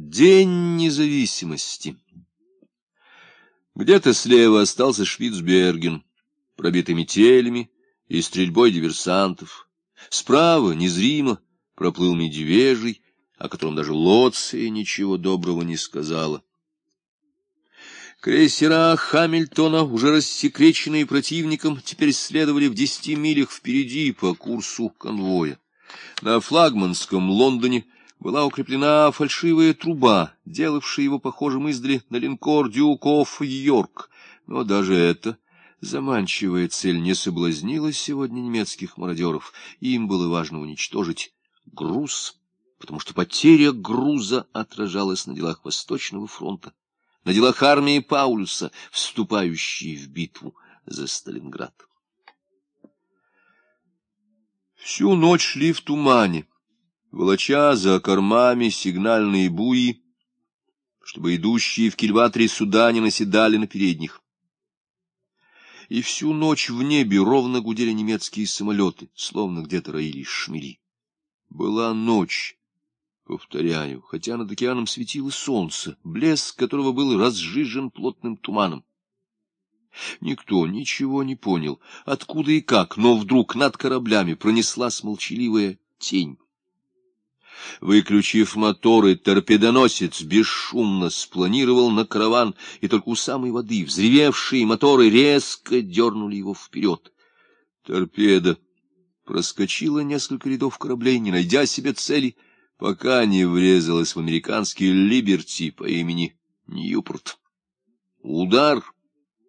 День независимости. Где-то слева остался Швицберген, пробитый метелями и стрельбой диверсантов. Справа, незримо, проплыл медвежий, о котором даже Лоция ничего доброго не сказала. Крейсера Хамильтона, уже рассекреченные противником, теперь следовали в десяти милях впереди по курсу конвоя. На флагманском Лондоне была укреплена фальшивая труба, делавшая его похожим издали на линкор Дюков Йорк. Но даже эта заманчивая цель не соблазнила сегодня немецких мародеров. Им было важно уничтожить груз, потому что потеря груза отражалась на делах Восточного фронта на делах армии Паулюса, вступающей в битву за Сталинград. Всю ночь шли в тумане, волоча за кормами сигнальные буи, чтобы идущие в кильваторе суда не наседали на передних. И всю ночь в небе ровно гудели немецкие самолеты, словно где-то роились шмели. Была ночь, Повторяю, хотя над океаном светило солнце, блеск которого был разжижен плотным туманом. Никто ничего не понял, откуда и как, но вдруг над кораблями пронеслась молчаливая тень. Выключив моторы, торпедоносец бесшумно спланировал на караван, и только у самой воды взревевшие моторы резко дернули его вперед. Торпеда проскочила несколько рядов кораблей, не найдя себе цели — пока не врезалась в американский «Либерти» по имени Ньюпорт. Удар,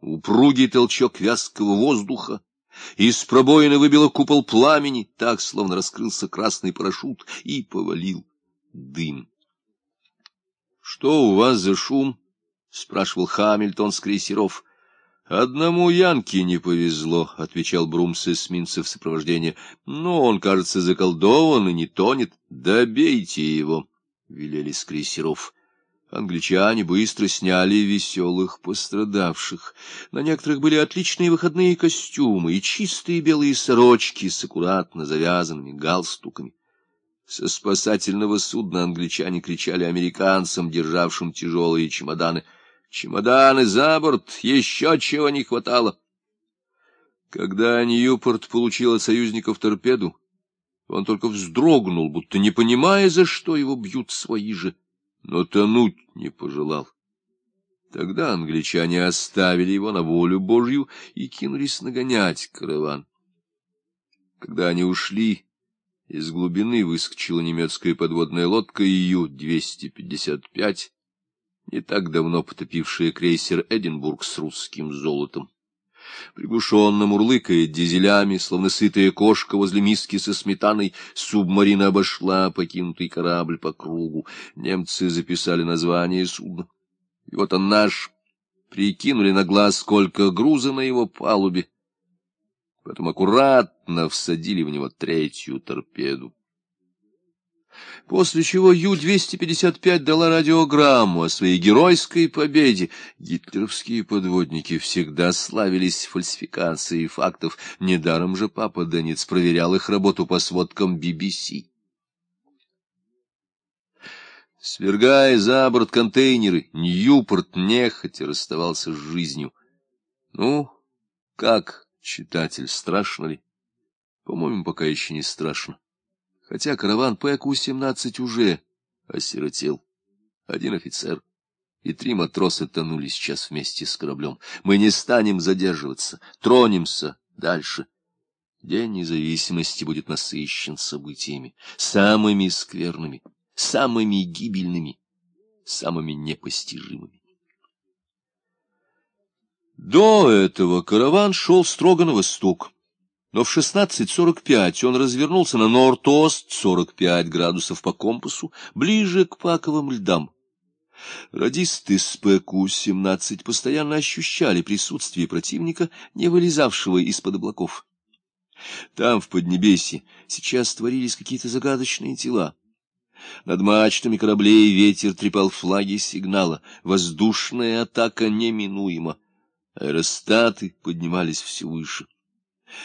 упругий толчок вязкого воздуха, из пробоины выбило купол пламени, так, словно раскрылся красный парашют, и повалил дым. — Что у вас за шум? — спрашивал Хамильтон с крейсеров. Одному Янке не повезло, — отвечал Брум с эсминца в сопровождении. — Но он, кажется, заколдован и не тонет. Добейте его, — велели с крейсеров. Англичане быстро сняли веселых пострадавших. На некоторых были отличные выходные костюмы и чистые белые сорочки с аккуратно завязанными галстуками. Со спасательного судна англичане кричали американцам, державшим тяжелые чемоданы — Чемоданы за борт, еще чего не хватало. Когда Ньюпорт получил от союзников торпеду, он только вздрогнул, будто не понимая, за что его бьют свои же, но тонуть не пожелал. Тогда англичане оставили его на волю Божью и кинулись нагонять караван. Когда они ушли, из глубины выскочила немецкая подводная лодка Ю-255, не так давно потопившая крейсер «Эдинбург» с русским золотом. Приглушенно мурлыкая дизелями, словно сытая кошка возле миски со сметаной, субмарина обошла покинутый корабль по кругу. Немцы записали название судна. И вот он наш. Прикинули на глаз, сколько груза на его палубе. Потом аккуратно всадили в него третью торпеду после чего Ю-255 дала радиограмму о своей геройской победе. Гитлеровские подводники всегда славились фальсификацией фактов, недаром же папа Денец проверял их работу по сводкам BBC. Свергая за борт контейнеры, Ньюпорт нехотя расставался с жизнью. Ну, как, читатель, страшно ли? По-моему, пока еще не страшно хотя караван ПК-17 уже осиротел. Один офицер и три матроса тонули сейчас вместе с кораблем. Мы не станем задерживаться, тронемся дальше. День независимости будет насыщен событиями, самыми скверными, самыми гибельными, самыми непостижимыми. До этого караван шел строго на восток но в 16.45 он развернулся на норд-ост 45 градусов по компасу, ближе к паковым льдам. Радисты с ПК-17 постоянно ощущали присутствие противника, не вылезавшего из-под облаков. Там, в Поднебесье, сейчас творились какие-то загадочные тела. Над мачтами кораблей ветер трепал флаги сигнала. Воздушная атака неминуема. Аэростаты поднимались все выше.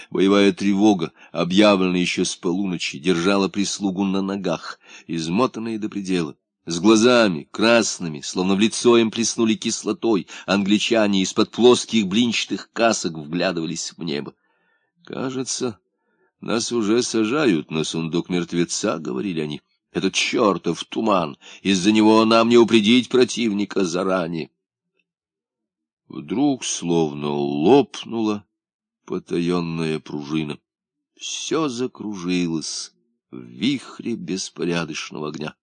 Боевая тревога, объявленная еще с полуночи, держала прислугу на ногах, измотанные до предела, С глазами красными, словно в лицо им плеснули кислотой, англичане из-под плоских блинчатых касок вглядывались в небо. Кажется, нас уже сажают на сундук мертвеца, — говорили они. Этот чертов туман, из-за него нам не упредить противника заранее. Вдруг словно лопнула потаенная пружина. Все закружилось в вихре беспорядочного огня.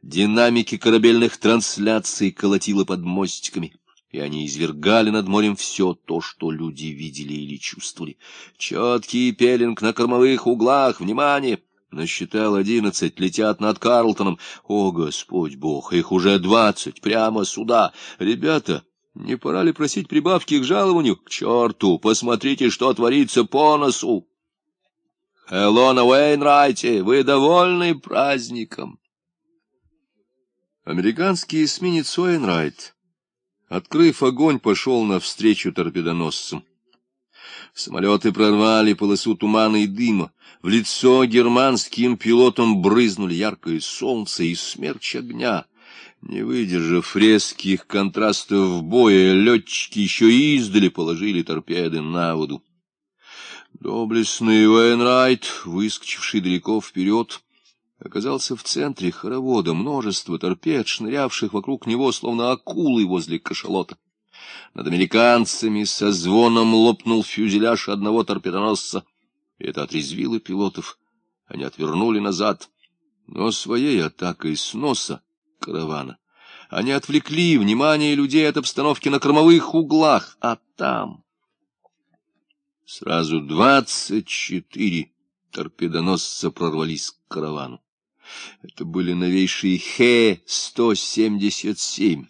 Динамики корабельных трансляций колотило под мостиками, и они извергали над морем все то, что люди видели или чувствовали. Четкий пелинг на кормовых углах, внимание! Насчитал одиннадцать, летят над Карлтоном. О, Господь Бог, их уже двадцать, прямо сюда. Ребята, не пора ли просить прибавки к жалованию? К черту, посмотрите, что творится по носу. Элона Уэйнрайте, вы довольны праздником? Американский эсминец Уэйнрайт, открыв огонь, пошел навстречу торпедоносцам. Самолеты прорвали полосу тумана и дыма. В лицо германским пилотам брызнули яркое солнце и смерч огня. Не выдержав резких контрастов боя, летчики еще издали положили торпеды на воду. Доблестный Уэйнрайт, выскочивший далеко вперед, оказался в центре хоровода множество торпед, шнырявших вокруг него, словно акулы возле кашалота. Над американцами со звоном лопнул фюзеляж одного торпедоносца, это отрезвило пилотов. Они отвернули назад, но своей атакой с носа каравана. Они отвлекли внимание людей от обстановки на кормовых углах, а там... Сразу двадцать четыре торпедоносца прорвались к каравану. Это были новейшие Х-177,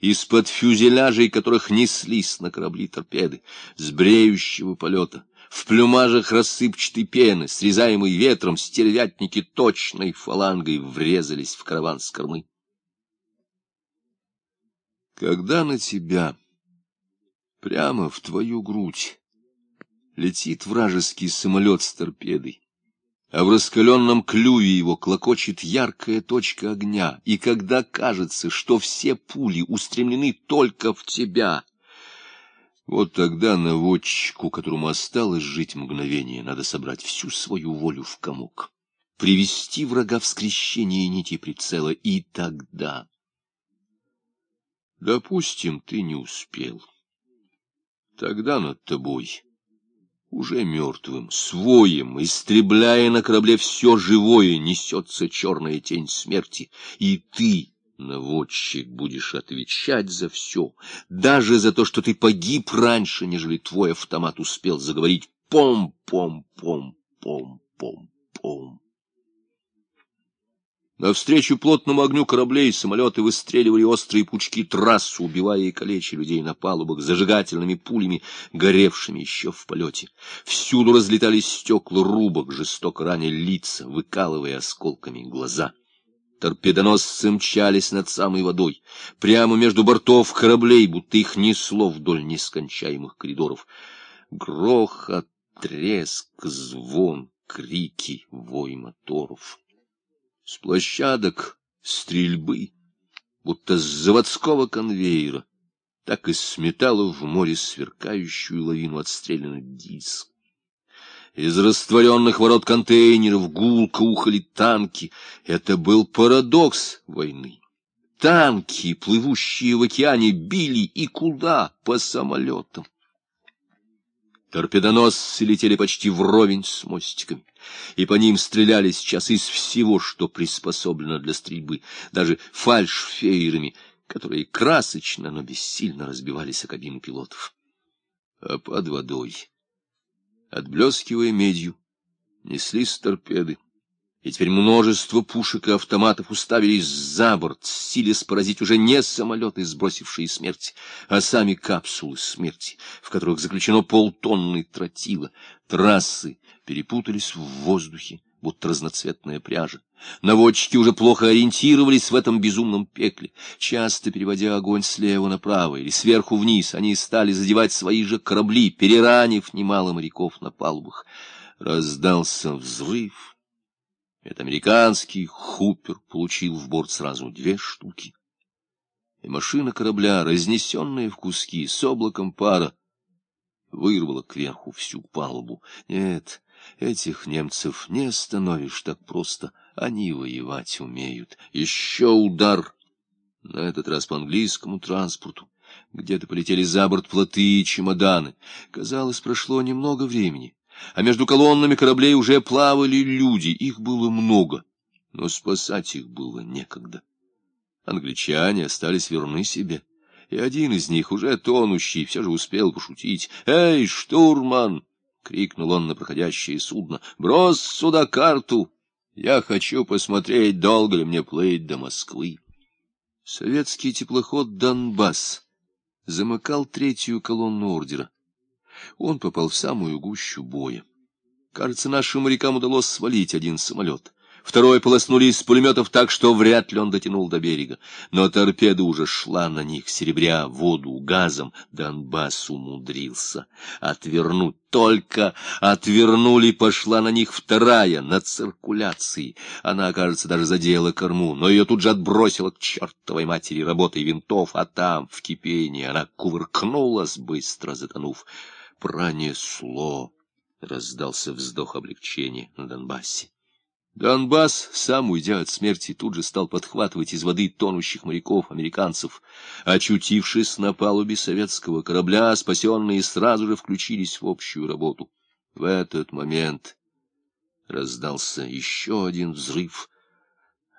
из-под фюзеляжей которых неслись на корабли торпеды, с бреющего полета. В плюмажах рассыпчатой пены, срезаемой ветром, стервятники точной фалангой врезались в караван с кормы. Когда на тебя, прямо в твою грудь, летит вражеский самолет с торпедой, а в раскаленном клюве его клокочет яркая точка огня, и когда кажется, что все пули устремлены только в тебя, вот тогда наводчику, которому осталось жить мгновение, надо собрать всю свою волю в комок, привести врага в скрещение нити прицела, и тогда... Допустим, ты не успел. Тогда над тобой, уже мертвым, своим, истребляя на корабле все живое, несется черная тень смерти, и ты, наводчик, будешь отвечать за все, даже за то, что ты погиб раньше, нежели твой автомат успел заговорить пом-пом-пом-пом-пом-пом. Навстречу плотному огню кораблей самолеты выстреливали острые пучки трассу, убивая и калеча людей на палубах зажигательными пулями, горевшими еще в полете. Всюду разлетались стекла рубок, жестоко раня лица, выкалывая осколками глаза. Торпедоносцы мчались над самой водой, прямо между бортов кораблей, будто их несло вдоль нескончаемых коридоров. Грохот, треск, звон, крики, вой моторов. С площадок стрельбы, будто с заводского конвейера, так и сметало в море сверкающую лавину отстрелянных гильз. Из растворенных ворот контейнеров гулко ухали танки. Это был парадокс войны. Танки, плывущие в океане, били и куда по самолетам. Торпедоносцы летели почти вровень с мостиками и по ним стреляли сейчас из всего, что приспособлено для стрельбы, даже фальшфейерами, которые красочно, но бессильно разбивались о кабину пилотов. А под водой, отблескивая медью, неслись торпеды, и теперь множество пушек и автоматов уставились за борт, силясь поразить уже не самолеты, сбросившие смерть, а сами капсулы смерти, в которых заключено полтонны тротила. Трассы перепутались в воздухе, будто разноцветная пряжа. Наводчики уже плохо ориентировались в этом безумном пекле. Часто переводя огонь слева направо или сверху вниз, они стали задевать свои же корабли, переранив немало моряков на палубах. Раздался взрыв Это американский Хупер получил в борт сразу две штуки. И машина корабля, разнесенная в куски с облаком пара, вырвала кверху всю палубу. Нет, этих немцев не остановишь так просто. Они воевать умеют. Еще удар. На этот раз по английскому транспорту. Где-то полетели за борт плоты и чемоданы. Казалось, прошло немного времени, а между колоннами кораблей уже плавали люди. Их было много, но спасать их было некогда. Англичане остались верны себе, и один из них, уже тонущий, все же успел пошутить. «Эй, штурман!» — крикнул он на проходящее судно. «Брось сюда карту! Я хочу посмотреть, долго ли мне плыть до Москвы». Советский теплоход «Донбасс» замыкал третью колонну ордера. Он попал в самую гущу боя. Кажется, нашим морякам удалось свалить один самолет. Второй полоснули из пулеметов так, что вряд ли он дотянул до берега. Но торпеда уже шла на них, серебря воду газом. Донбасс умудрился отвернуть. Только отвернули, пошла на них вторая, на циркуляции. Она, кажется, даже задела корму, но ее тут же отбросила к чертовой матери работой винтов, а там, в кипении, она кувыркнулась, быстро затонув. Пронесло. Раздался вздох облегчения на Донбассе. Донбасс, сам уйдя от смерти, тут же стал подхватывать из воды тонущих моряков, американцев. Очутившись на палубе советского корабля, спасенные сразу же включились в общую работу. В этот момент раздался еще один взрыв.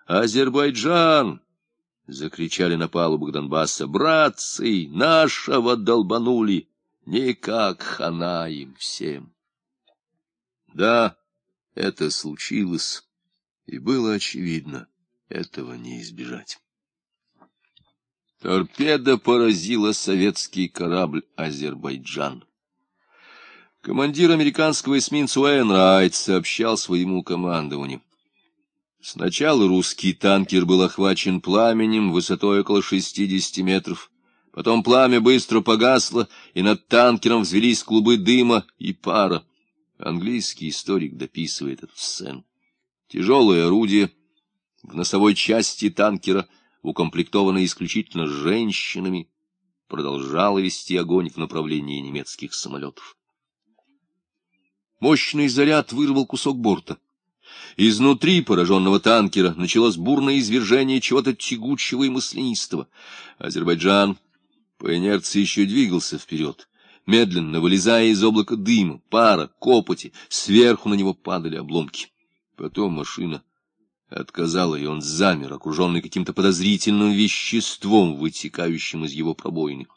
«Азербайджан!» — закричали на палубах Донбасса. «Братцы! Нашего долбанули! Никак хана им всем!» Да, это случилось и было очевидно, этого не избежать. Торпеда поразила советский корабль «Азербайджан». Командир американского эсминца Уэйнрайт сообщал своему командованию. Сначала русский танкер был охвачен пламенем высотой около 60 метров. Потом пламя быстро погасло, и над танкером взвелись клубы дыма и пара. Английский историк дописывает эту сцену. Тяжелое орудие в носовой части танкера, укомплектованное исключительно женщинами, продолжало вести огонь в направлении немецких самолетов. Мощный заряд вырвал кусок борта. Изнутри пораженного танкера началось бурное извержение чего-то тягучего и маслянистого. Азербайджан по инерции еще двигался вперед. Медленно вылезая из облака дыма, пара, копоти, сверху на него падали обломки. Потом машина отказала, и он замер, окруженный каким-то подозрительным веществом, вытекающим из его пробоины.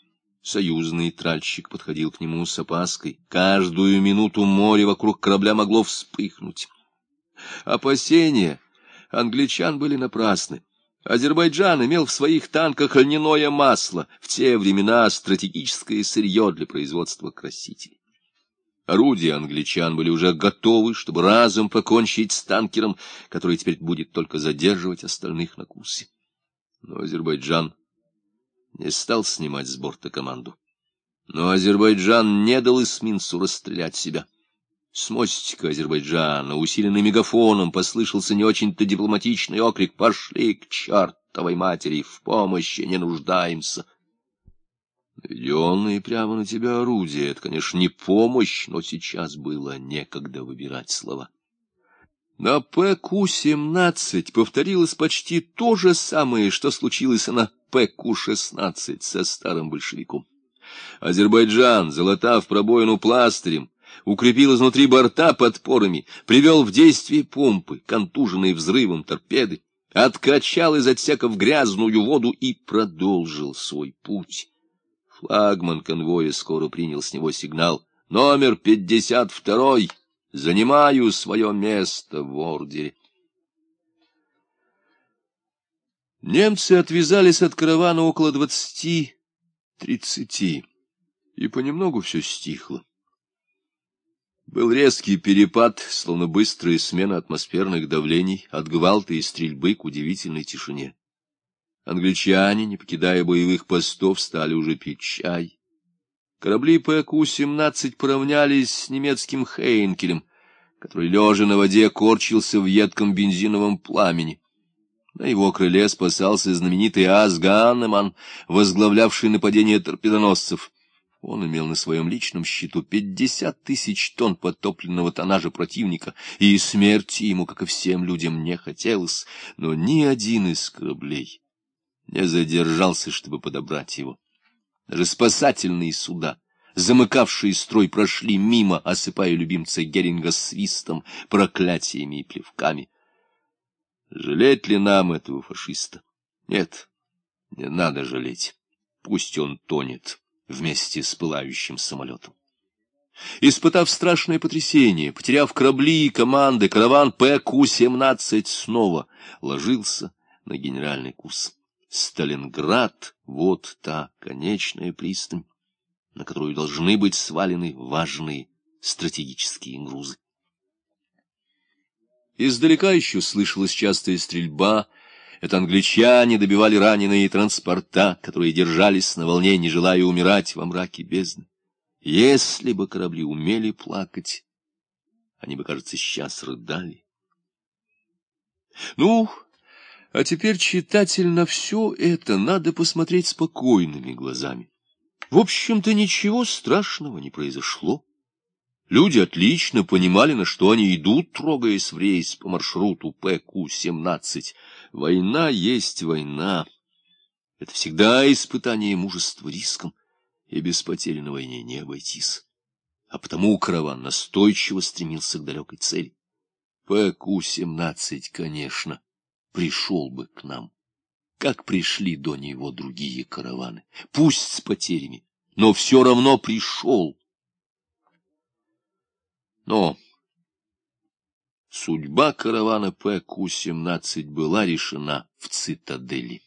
Союзный тральщик подходил к нему с опаской. Каждую минуту море вокруг корабля могло вспыхнуть. Опасения англичан были напрасны. Азербайджан имел в своих танках льняное масло, в те времена стратегическое сырье для производства красителей. Орудия англичан были уже готовы, чтобы разом покончить с танкером, который теперь будет только задерживать остальных на курсе. Но Азербайджан не стал снимать с борта команду. Но Азербайджан не дал эсминцу расстрелять себя. С мостика Азербайджана, усиленный мегафоном, послышался не очень-то дипломатичный окрик «Пошли к чертовой матери! В помощи не нуждаемся!» Наведенные прямо на тебя орудия — это, конечно, не помощь, но сейчас было некогда выбирать слова. На ПК-17 повторилось почти то же самое, что случилось на ПК-16 со старым большевиком. Азербайджан, залатав пробоину пластырем, укрепил изнутри борта подпорами, привел в действие помпы, контуженные взрывом торпеды, откачал из отсеков грязную воду и продолжил свой путь Флагман конвоя скоро принял с него сигнал. «Номер пятьдесят второй! Занимаю свое место в ордере!» Немцы отвязались от каравана около двадцати-тридцати, и понемногу все стихло. Был резкий перепад, словно быстрая смена атмосферных давлений, от гвалта и стрельбы к удивительной тишине. Англичане, не покидая боевых постов, стали уже пить чай. Корабли ПК-17 поравнялись с немецким Хейнкелем. который, лежа на воде, корчился в едком бензиновом пламени. На его крыле спасался знаменитый Ас Ганнеман, возглавлявший нападение торпедоносцев. Он имел на своем личном счету пятьдесят тысяч тонн подтопленного тоннажа противника, и смерти ему, как и всем людям, не хотелось, но ни один из кораблей не задержался, чтобы подобрать его. Даже суда, замыкавшие строй, прошли мимо, осыпая любимца Геринга свистом, проклятиями и плевками. Жалеть ли нам этого фашиста? Нет, не надо жалеть. Пусть он тонет вместе с пылающим самолетом. Испытав страшное потрясение, потеряв корабли и команды, караван ПК-17 снова ложился на генеральный курс. Сталинград — вот та конечная пристань, на которую должны быть свалены важные стратегические грузы. Издалека еще слышалась частая стрельба — это англичане добивали раненые транспорта, которые держались на волне, не желая умирать во мраке бездны. Если бы корабли умели плакать, они бы, кажется, сейчас рыдали. Ну, а теперь, читатель, на все это надо посмотреть спокойными глазами. В общем-то, ничего страшного не произошло. Люди отлично понимали, на что они идут, трогаясь в рейс по маршруту ПК-17. Война есть война. Это всегда испытание мужества риском, и без потери на войне не обойтись. А потому караван настойчиво стремился к далекой цели. ПК-17, конечно, пришел бы к нам, как пришли до него другие караваны, пусть с потерями, но все равно пришел. Но судьба каравана ПК-17 была решена в цитадели.